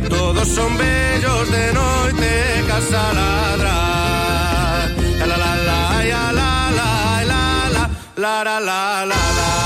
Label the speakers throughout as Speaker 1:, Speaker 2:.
Speaker 1: día todos son bellos, de noite casa ladra. La la la la la la la la la la la la la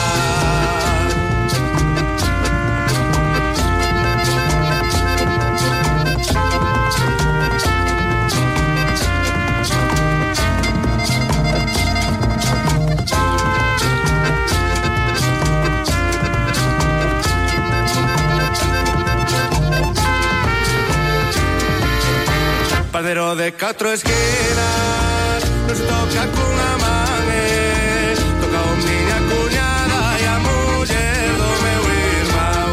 Speaker 1: Padero de catro esquinas Nos toca cunha manes Toca o miña cuñada e a muller do meu irmão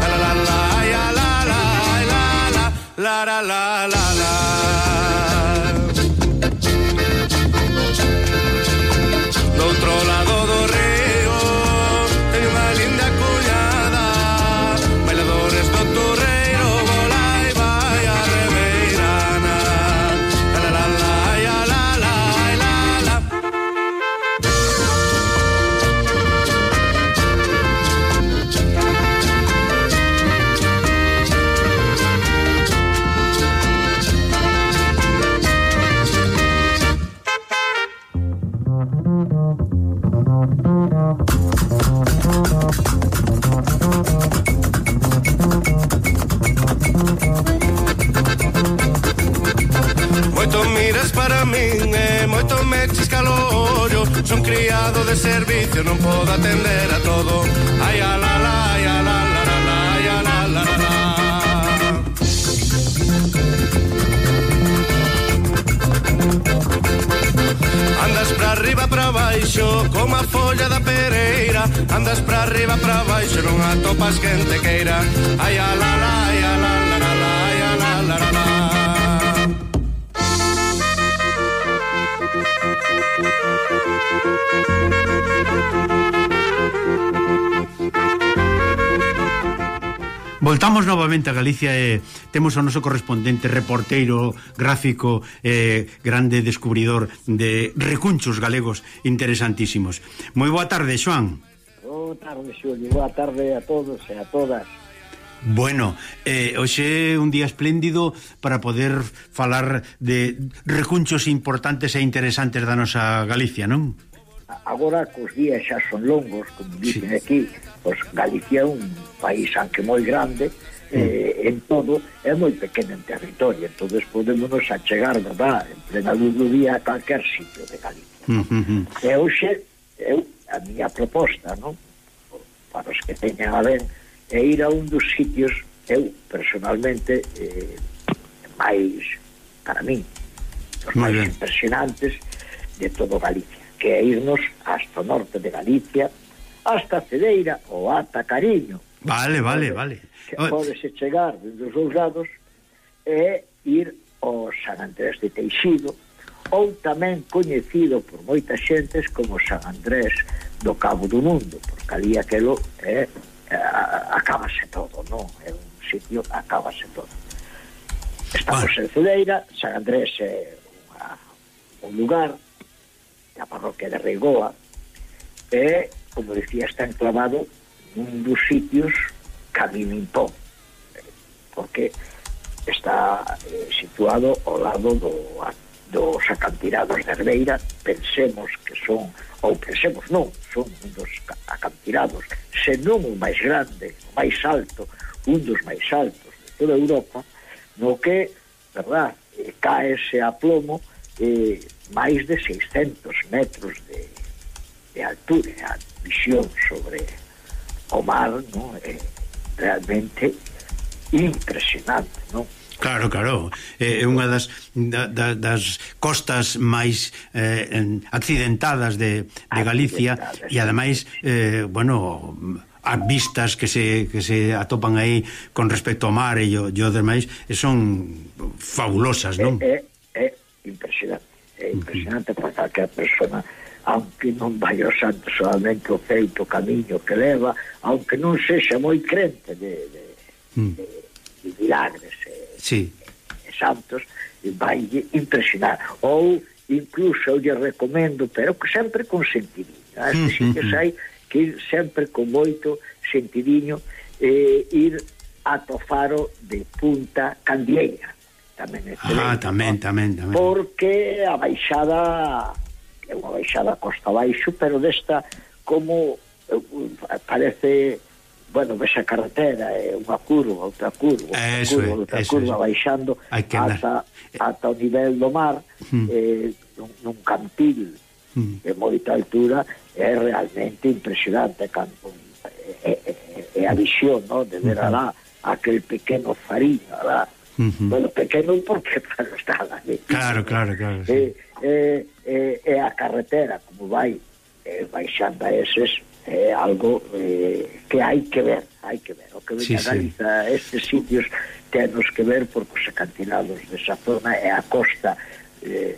Speaker 1: La la la la la la la la la la la la servicio non podo atender a todo. Ai, ala, la, ai, a la, la, la, ai, a la, la, la Andas para arriba para baixo como a folla da pereira. Andas para arriba para baixo non atopas quen te queira. Ai, ala, la, la, ai, la.
Speaker 2: Voltamos novamente a Galicia e temos o noso correspondente reporteiro gráfico eh, grande descubridor de recunchos galegos interesantísimos. Moi boa tarde, Xoán.
Speaker 3: Boa tarde, Xulio. Boa tarde a todos e a todas.
Speaker 2: Bueno, eh, hoxe é un día espléndido para poder falar de recunchos importantes e interesantes da nosa Galicia, non?
Speaker 3: agora cos días xa son longos, como dicen sí. aquí, pois Galicia é un país aunque moi grande, mm. eh, en todo é moi pequeno en territorio entonces podemos achegar verdad, en plena luz do día a calquer sitio de Galicia
Speaker 2: uh -huh.
Speaker 3: e hoxe eu, a miña proposta non? para os que teñan a ben é ir a un dos sitios eu personalmente eh, máis para mí os máis impresionantes de todo Galicia que é irnos hasta o norte de Galicia, hasta Cedeira ou ata Cariño.
Speaker 2: Vale, vale, vale.
Speaker 3: Que podese chegar dos os lados e ir ao San Andrés de Teixido, ou tamén coñecido por moitas xentes como San Andrés do Cabo do Mundo, porque ali aquelo é, é acábase todo, non? É un sitio, acábase todo. Estamos
Speaker 2: vale.
Speaker 3: en Cedeira, San Andrés é unha, un lugar, da parroquia de Reigoa, e, como decía, está enclavado nun dos sitios Camino Impón, porque está eh, situado ao lado do, dos acantilados de Herbeira, pensemos que son, ou pensemos non, son un dos acantilados, senón o máis grande, o máis alto, un dos máis altos de toda Europa, no que, verdad, eh, caese a plomo eh, máis de 600 metros de, de altura, a visión sobre o mar, non? É realmente impresionante, non?
Speaker 2: Claro, claro, é, é unha das, da, da, das costas máis eh, accidentadas de, de Galicia
Speaker 3: accidentadas,
Speaker 2: e ademais, eh, bueno, as vistas que se, que se atopan aí con respecto ao mar e o, e o demais eh, son fabulosas, non?
Speaker 3: É, é, é impresionante é impresionante para calquera persona aunque non vai ao santo solamente o feito o camiño que leva aunque non sexa moi crente de, de,
Speaker 2: mm.
Speaker 3: de, de milagres e,
Speaker 2: sí.
Speaker 3: e santos vai impresionar ou incluso eu lle recomendo pero que sempre con sentidiño as mm, que mm, mm. sai que ir sempre con moito sentidinho eh, ir ata o faro de Punta candieira tamén
Speaker 2: ah, excelente. Ah, tamén, tamén, tamén.
Speaker 3: Porque a baixada é unha baixada costa baixo, pero desta como eh, eh, parece bueno, ves a carretera, é unha curva, outra curva, outra
Speaker 2: eso
Speaker 3: curva, outra
Speaker 2: eso
Speaker 3: curva,
Speaker 2: eso.
Speaker 3: baixando ata, ata o nivel do mar,
Speaker 2: mm.
Speaker 3: eh, nun, nun cantil
Speaker 2: mm.
Speaker 3: de moita altura, é realmente impresionante cando, é, é, é a visión, no? de ver hmm. alá aquel pequeno farín, alá,
Speaker 2: -huh.
Speaker 3: Bueno, pequeno porque claro, estaba de
Speaker 2: Claro, claro, claro. Sí.
Speaker 3: Eh, eh, eh, eh, a carretera, como vai eh, baixando a eses, é eh, algo eh, que hai que ver, hai que ver. O que ven
Speaker 2: sí, a
Speaker 3: Galiza, sí. estes sitios tenos que ver porque os acantilados desa zona é a costa eh,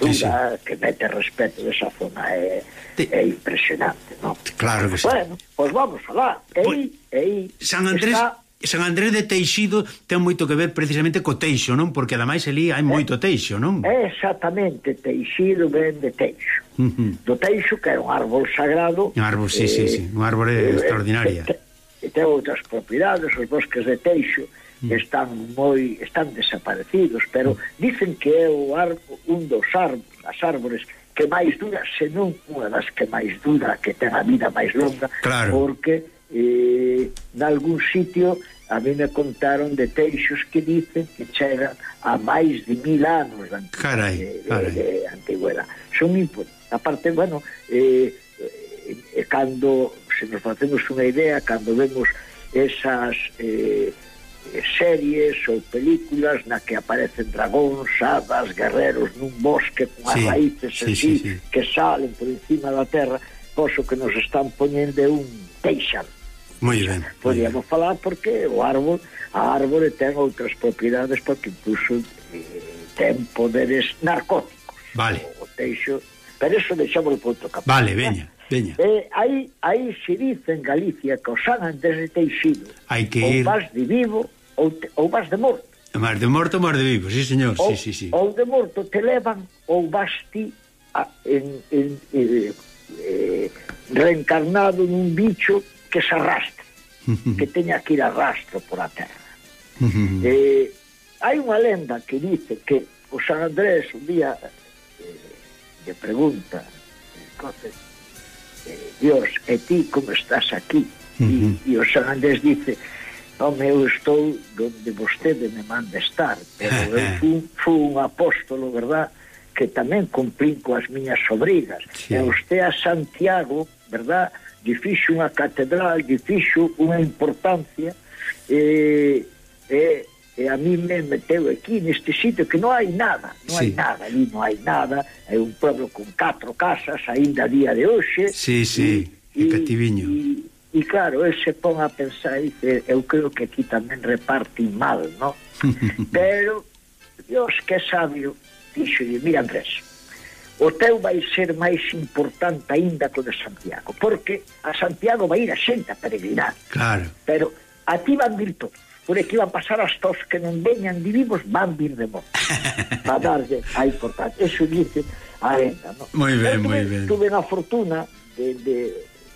Speaker 3: dura,
Speaker 2: sí, sí.
Speaker 3: que mete respeto desa zona é, é impresionante, non?
Speaker 2: Claro que sí.
Speaker 3: Bueno, pois pues vamos alá, e aí, e aí
Speaker 2: San Andrés...
Speaker 3: está
Speaker 2: San Andrés de Teixido ten moito que ver precisamente co teixo, non? Porque ademais ali hai moito eh, teixo, non?
Speaker 3: Exactamente, Teixido ven de teixo.
Speaker 2: Uh -huh.
Speaker 3: Do teixo que é un árbol sagrado.
Speaker 2: Un árbol, sí, eh, sí, sí, un árbol eh,
Speaker 3: eh extraordinaria. E, ten outras propiedades, os bosques de teixo
Speaker 2: mm.
Speaker 3: están moi están desaparecidos, pero mm. dicen que é o árbol, un dos árbores, as árbores que máis dura, senón unha das que máis dura, que ten a vida máis longa,
Speaker 2: claro.
Speaker 3: porque eh, nalgún sitio a mí me contaron de teixos que dicen que chegan a máis de mil anos de, antigüedade,
Speaker 2: carai, carai.
Speaker 3: de, de antigüedade. Son importantes Aparte, bueno, eh, eh, cando, se nos facemos unha idea, cando vemos esas eh, eh, series ou películas na que aparecen dragóns, hadas, guerreros nun bosque con as
Speaker 2: sí,
Speaker 3: raíces
Speaker 2: sí,
Speaker 3: así,
Speaker 2: sí, sí.
Speaker 3: que salen por encima da terra, poso que nos están poñendo un teixan
Speaker 2: Moi ben. Podíamos ben.
Speaker 3: falar porque o árbol, a árbore ten outras propiedades porque incluso eh, ten poderes narcóticos.
Speaker 2: Vale.
Speaker 3: O teixo, pero eso deixamos o punto capaz.
Speaker 2: Vale, veña. Veña.
Speaker 3: Eh, aí, aí se dice en Galicia que o san antes de teixido.
Speaker 2: Hai que ir...
Speaker 3: Ou vas de vivo ou, te, ou vas de morto.
Speaker 2: Mas de morto, mas de vivo, sí, señor,
Speaker 3: ou,
Speaker 2: sí, sí, sí.
Speaker 3: Ou de morto te levan ou vas ti a, en, en, en, eh, reencarnado nun bicho que se arrastre, que teña que ir arrastro por a terra. Eh, hai unha lenda que dice que o San Andrés un día eh, lle pregunta, entonces, eh, Dios, e ti como estás aquí? E, e o San Andrés dice, Home, eu estou donde vostede me manda estar, pero eu fui, fui un apóstolo, verdad, que tamén cumplín coas miñas obrigas.
Speaker 2: Sí.
Speaker 3: E usted a Santiago, verdad, lle fixo unha catedral, lle fixo unha importancia e, e, e a mí me meteu aquí neste sitio que non hai nada, non
Speaker 2: sí.
Speaker 3: hai nada, ali non hai nada, é un pueblo con catro casas aínda a día de hoxe.
Speaker 2: Sí, sí,
Speaker 3: e,
Speaker 2: e cativiño.
Speaker 3: E, E claro, el se pon a pensar e dice, eu creo que aquí tamén reparte mal, ¿no? Pero Dios que sabio, dixo, mira Andrés, o teu vai ser máis importante aínda que o de Santiago, porque a Santiago vai ir a xente a peregrinar.
Speaker 2: Claro.
Speaker 3: Pero a ti van vir todos. Por aquí van pasar as tos que non veñan de vivos, van vir de mortos. Para darlle a importancia. Eso dice a lenda, non?
Speaker 2: Moi ben, moi ben.
Speaker 3: Tuve a fortuna de, de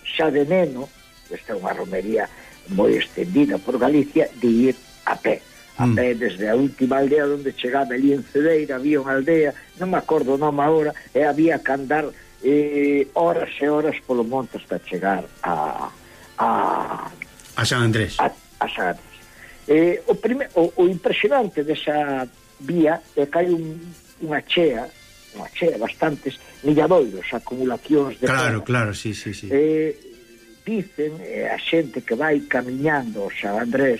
Speaker 3: xa de neno, esta é unha romería moi extendida por Galicia, de ir a pé a pé desde a última aldea onde chegaba ali en Cedeira, había unha aldea, non me acordo o nome agora, e había que andar eh, horas e horas polo monte hasta chegar a a,
Speaker 2: a San Andrés.
Speaker 3: A, a San Andrés. Eh, o, primer, o, o impresionante desa vía é que hai un, unha chea unha chea bastantes milladoiros, acumulacións de
Speaker 2: Claro,
Speaker 3: terra.
Speaker 2: claro, sí, sí, sí.
Speaker 3: Eh, dicen eh, a xente que vai camiñando ao San Andrés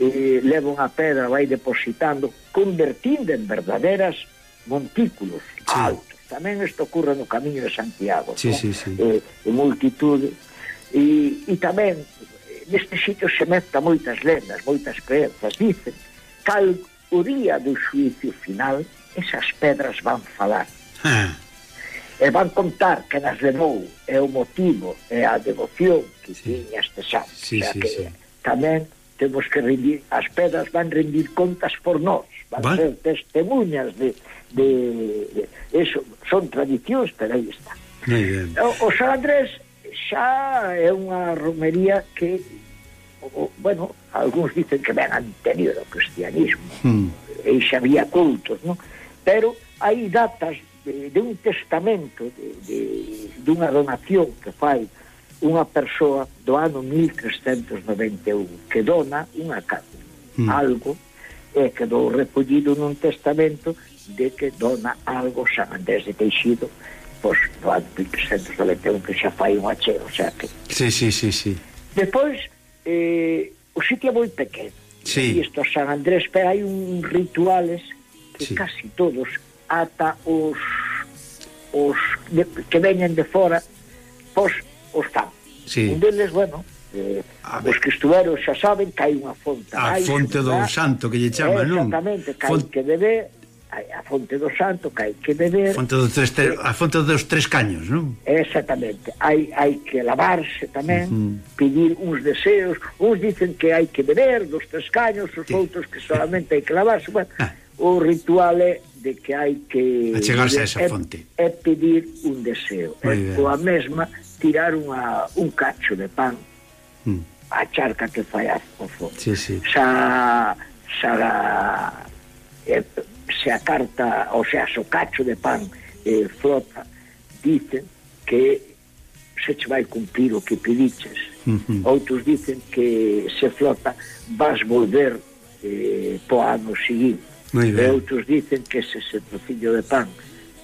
Speaker 3: eh, leva unha pedra, vai depositando, convertindo en verdaderas montículos
Speaker 2: sí.
Speaker 3: altos. Tamén isto ocorre no camiño de Santiago,
Speaker 2: sí,
Speaker 3: ¿no?
Speaker 2: sí, sí.
Speaker 3: Eh, en multitud. E, e tamén, neste sitio se mezcla moitas lendas, moitas creencias. Dicen, cal o día do xuicio final, esas pedras van falar.
Speaker 2: Ah.
Speaker 3: E van contar que nas levou é o motivo, é a devoción que
Speaker 2: sí.
Speaker 3: tiña este santo.
Speaker 2: Sí,
Speaker 3: o sea,
Speaker 2: sí,
Speaker 3: que
Speaker 2: sí.
Speaker 3: tamén temos que rendir, as pedras van rendir contas por nós, van
Speaker 2: vale.
Speaker 3: ser testemunhas de, de, de eso, son tradicións, pero aí está. O, o San Andrés xa é unha romería que o, bueno, algúns dicen que ben anterior ao cristianismo
Speaker 2: hmm.
Speaker 3: e xa había cultos, non? Pero hai datas de, de un testamento de, de, dunha donación que fai unha persoa do ano 1391 que dona unha casa,
Speaker 2: mm.
Speaker 3: algo e quedou recollido nun testamento de que dona algo San Andrés de Teixido pois, no ano 1391 que xa fai un acheo o sea que...
Speaker 2: sí, sí, sí, sí.
Speaker 3: depois eh, o sitio é moi pequeno
Speaker 2: sí.
Speaker 3: e isto San Andrés pero hai un rituales que
Speaker 2: sí.
Speaker 3: casi todos ata os os de, que veñen de fora pois os campos.
Speaker 2: Sí.
Speaker 3: Un deles, bueno, eh, os que estuveron xa saben que hai unha fonte.
Speaker 2: A
Speaker 3: hai,
Speaker 2: fonte do santo que lle chama, non?
Speaker 3: Exactamente, que Font...
Speaker 2: hai
Speaker 3: que beber, a fonte do santo que hai que beber.
Speaker 2: Fonte do tres, eh, a fonte dos tres caños, non?
Speaker 3: Exactamente. Hai, hai que lavarse tamén,
Speaker 2: uh -huh.
Speaker 3: pedir uns deseos. Uns dicen que hai que beber dos tres caños, os
Speaker 2: sí.
Speaker 3: outros que solamente hai que lavarse. Bueno,
Speaker 2: ah.
Speaker 3: O ritual é de que hai que...
Speaker 2: Achegarse a esa fonte.
Speaker 3: É, pedir un deseo. É, coa mesma tirar unha, un cacho de pan.
Speaker 2: Mm.
Speaker 3: a charca que fai Azpofo
Speaker 2: sí, sí.
Speaker 3: xa xa la, eh, se a carta ou sea, o cacho de pan eh, flota dicen que se che vai cumplir o que pediches.
Speaker 2: Uh
Speaker 3: outros dicen que se flota vas volver eh, po ano seguinte. E outros dicen que se se trocillo de pan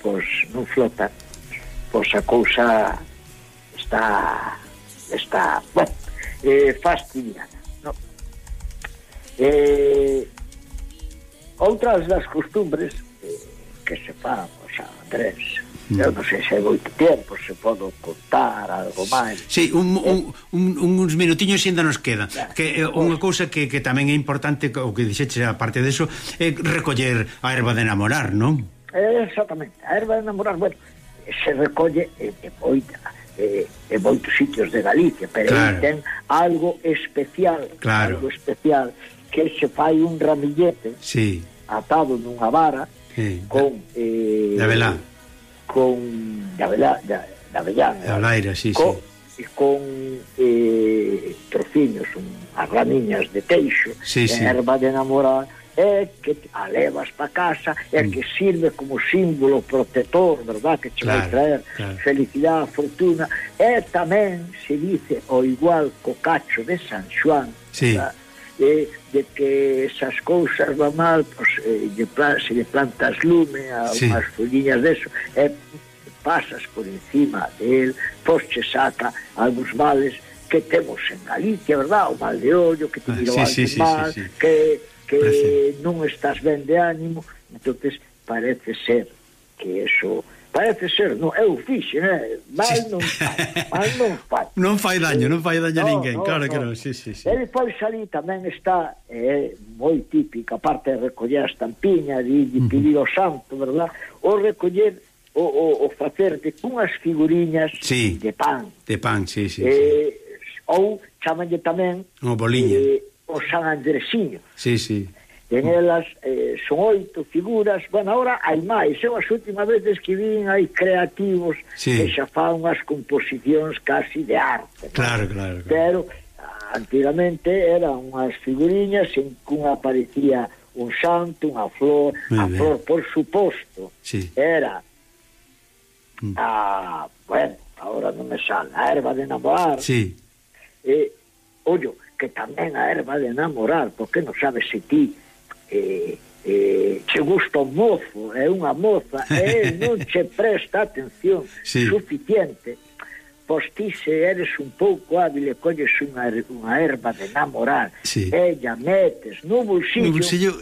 Speaker 3: pois non flota pois a cousa está está, bueno, eh, fastidiada. No? Eh, outras das costumbres eh, que se fan, o pois, xa, Andrés,
Speaker 2: mm.
Speaker 3: eu non sei se hai moito tempo, se podo contar algo máis.
Speaker 2: Sí, un, eh? un, un, uns minutiños ainda nos queda.
Speaker 3: Claro.
Speaker 2: Que eh, unha cousa que, que tamén é importante, o que dixeche a parte deso, é recoller a erva de enamorar, non?
Speaker 3: Exactamente, a erva de enamorar, bueno, se recolle e, e moita eh, en moitos sitios de Galicia, pero
Speaker 2: claro.
Speaker 3: ten algo especial,
Speaker 2: claro.
Speaker 3: algo especial que se fai un ramillete
Speaker 2: sí.
Speaker 3: atado nunha vara
Speaker 2: sí.
Speaker 3: con eh,
Speaker 2: de velá
Speaker 3: con De velá de da velá
Speaker 2: De laira, sí,
Speaker 3: con,
Speaker 2: sí.
Speaker 3: con eh, trociños un, as ramiñas de teixo
Speaker 2: sí,
Speaker 3: de
Speaker 2: sí.
Speaker 3: erva de namorar é que a levas pa casa, é
Speaker 2: mm.
Speaker 3: que sirve como símbolo protector, verdad, que che
Speaker 2: claro, vai
Speaker 3: traer
Speaker 2: claro.
Speaker 3: felicidade, fortuna, e tamén se dice o igual co cacho de San Juan,
Speaker 2: sí.
Speaker 3: ¿verdad? de, de que esas cousas van mal, pues, eh, de plan, se le plantas lume a
Speaker 2: sí.
Speaker 3: unhas folliñas deso, e pasas por encima de él, pois che saca algúns males que temos en Galicia, verdad? O mal de ollo, que te
Speaker 2: miro
Speaker 3: ah,
Speaker 2: sí, sí,
Speaker 3: mal,
Speaker 2: sí, sí,
Speaker 3: que, que
Speaker 2: Parece.
Speaker 3: non estás ben de ánimo. entonces parece ser que eso parece ser, no, eu fixe, né? Mal non fai, mal non fai.
Speaker 2: non fai daño, non fai daño a ninguén,
Speaker 3: no,
Speaker 2: claro
Speaker 3: no.
Speaker 2: que non, sí, sí, sí.
Speaker 3: E depois ali tamén está, é eh, moi típica, aparte de recoller a estampiña, de, de pedir ao santo, verdad? O recoller, o, o, o facer de cunhas figuriñas
Speaker 2: sí,
Speaker 3: de pan.
Speaker 2: De pan, sí, sí.
Speaker 3: Eh, sí ou chamanlle tamén
Speaker 2: o boliño
Speaker 3: eh, o San Andresiño
Speaker 2: sí, sí.
Speaker 3: en elas eh, son oito figuras bueno, ahora hai máis eu as últimas veces que vin hai creativos
Speaker 2: sí.
Speaker 3: que xa fan unhas composicións casi de arte claro, non?
Speaker 2: claro, claro.
Speaker 3: pero antigamente eran unhas figuriñas en unha aparecía un santo, unha flor
Speaker 2: Muy
Speaker 3: a
Speaker 2: bien.
Speaker 3: flor, por suposto
Speaker 2: sí.
Speaker 3: era
Speaker 2: mm.
Speaker 3: a, bueno, ahora non me sale a erva de namorar
Speaker 2: sí
Speaker 3: eh, ollo, que tamén a erva de enamorar, porque non sabes se si ti eh, eh, che gusta un mozo, é unha moza, e non che presta atención
Speaker 2: sí.
Speaker 3: suficiente, pois ti se eres un pouco hábil e colles unha, er, unha erva de enamorar,
Speaker 2: sí.
Speaker 3: ella metes no bolsillo,
Speaker 2: no bolsillo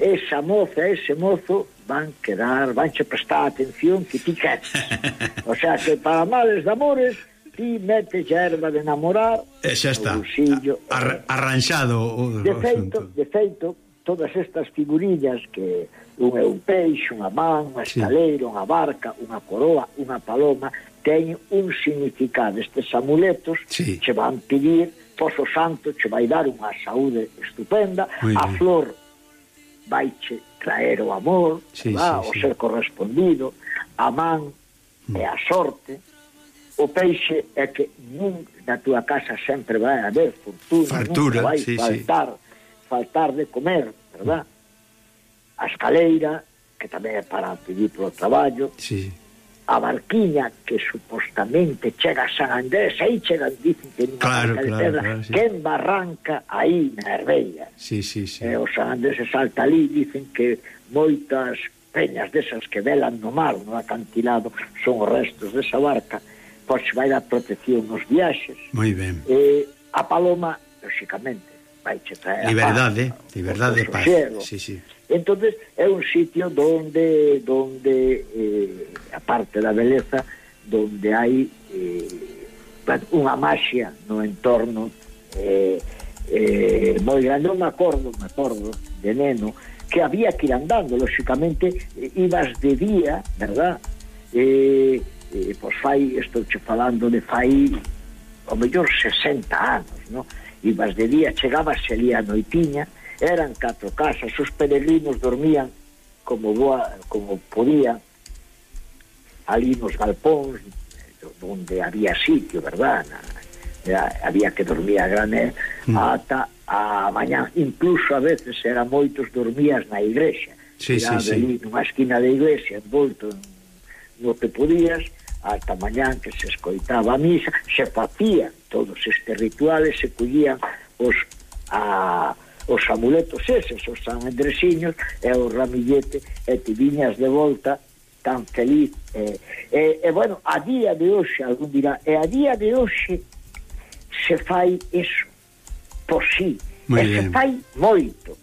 Speaker 3: esa moza, ese mozo van quedar, van che prestar atención que ti queres. O sea que para males de amores ti metes a erva de namorar e
Speaker 2: eh, xa está
Speaker 3: busillo,
Speaker 2: Ar, arranxado o,
Speaker 3: de feito,
Speaker 2: o
Speaker 3: de feito todas estas figurillas que un é un peixe, unha man, unha estaleira, sí. unha barca, unha coroa, unha paloma, teñen un significado. Estes amuletos
Speaker 2: sí.
Speaker 3: che van pedir, Pozo Santo che vai dar unha saúde estupenda,
Speaker 2: Muy
Speaker 3: a
Speaker 2: bien.
Speaker 3: flor vai che traer o amor,
Speaker 2: sí,
Speaker 3: va,
Speaker 2: sí,
Speaker 3: o
Speaker 2: sí.
Speaker 3: ser correspondido, a man mm. e a sorte, o peixe é que nun na túa casa sempre vai haber fortuna,
Speaker 2: Fartura,
Speaker 3: vai
Speaker 2: sí, faltar, sí.
Speaker 3: faltar de comer, verdad? A escaleira, que tamén é para pedir polo traballo,
Speaker 2: sí.
Speaker 3: a barquiña que supostamente chega a San Andrés, aí chegan, dicen que
Speaker 2: claro,
Speaker 3: claro, de
Speaker 2: claro, sí.
Speaker 3: que en Barranca, aí, na Herbeia.
Speaker 2: Sí, sí, sí.
Speaker 3: Eh, o San Andrés se salta ali, dicen que moitas peñas desas que velan no mar, no acantilado, son os restos desa barca, pois vai dar protección nos viaxes.
Speaker 2: Moi ben.
Speaker 3: Eh, a paloma, lóxicamente, vai che traer
Speaker 2: liberdade,
Speaker 3: paz,
Speaker 2: liberdade, paz. Sí, sí.
Speaker 3: Entonces é un sitio donde donde eh, a parte da beleza donde hai eh, unha maxia no entorno eh, eh, moi grande, non me acordo, me acordo de neno, que había que ir andando, lóxicamente, eh, ibas de día, verdad? Eh, eh, pois fai, estou che falando de fai o mellor 60 anos, no? Ibas de día, chegabas ali a noitiña, eran catro casas, os peregrinos dormían como boa, como podían ali nos galpóns onde había sitio, verdad? Na, había que dormir a granel
Speaker 2: mm.
Speaker 3: ata a mañá, incluso a veces era moitos dormías na igrexa.
Speaker 2: Sí, sí, sí.
Speaker 3: nunha esquina da iglesia, envolto no que podías, ata mañán que se escoitaba a misa, se facían todos estes rituales, se collían os a, os amuletos eses, os san andresiños e o ramillete e te viñas de volta tan feliz e, e, e bueno, a día de hoxe algún dirá, e a día de hoxe se fai eso por si,
Speaker 2: Muy
Speaker 3: e bien.
Speaker 2: se
Speaker 3: fai moito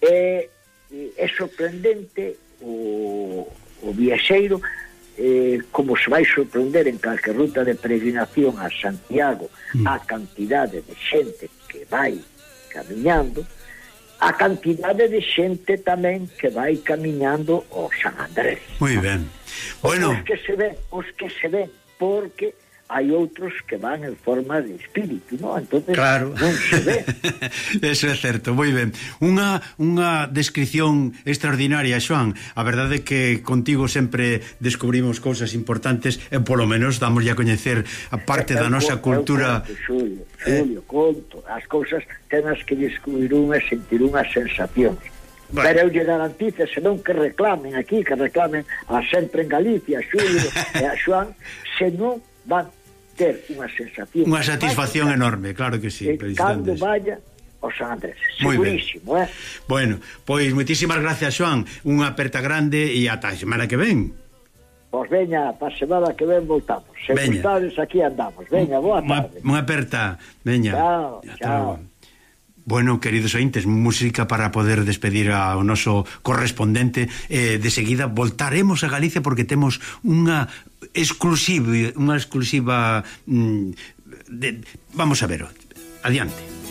Speaker 3: e, e é sorprendente o, o viaxeiro eh, como se vai sorprender en calquer ruta de peregrinación a Santiago
Speaker 2: mm.
Speaker 3: a cantidade de xente que vai camiñando a cantidade de xente tamén que vai camiñando ao San Andrés
Speaker 2: moi ben bueno.
Speaker 3: os que se ven os que se ven porque hai outros que van en forma de espírito, non? Entonces,
Speaker 2: claro.
Speaker 3: non se ve.
Speaker 2: Eso é certo, moi ben. Unha, unha descripción extraordinaria, Xoan. A verdade é que contigo sempre descubrimos cousas importantes eh, e polo menos damos a coñecer a parte da nosa cultura...
Speaker 3: Conto, Xulio, Xulio, eh? conto. As cousas tenas que descubrir unha, sentir unhas sensacións.
Speaker 2: Bueno.
Speaker 3: Pero eu lle garantizo, senón que reclamen aquí, que reclamen a sempre en Galicia, a Xulio e a Xoan, senón van ter unha sensación
Speaker 2: unha satisfacción
Speaker 3: máxima,
Speaker 2: enorme, claro que sí
Speaker 3: que cando vaya
Speaker 2: os Andes,
Speaker 3: segurísimo eh?
Speaker 2: bueno, pois moitísimas gracias Joan unha aperta grande e ata a semana que ven
Speaker 3: Pois veña, pa semana que ven voltamos. Se
Speaker 2: veña.
Speaker 3: gustades, aquí andamos. Veña, boa tarde.
Speaker 2: Unha aperta, veña.
Speaker 3: Chao, chao.
Speaker 2: Bueno, queridos ointes, música para poder despedir ao noso correspondente eh, de seguida voltaremos a Galicia porque temos unha exclusiva unha exclusiva mm, de, vamos a ver adiante.